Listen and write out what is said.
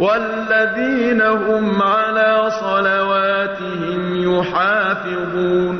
وَالَّذِينَ هُمْ عَلَىٰ صَلَوَاتِهِمْ يُحَافِظُونَ.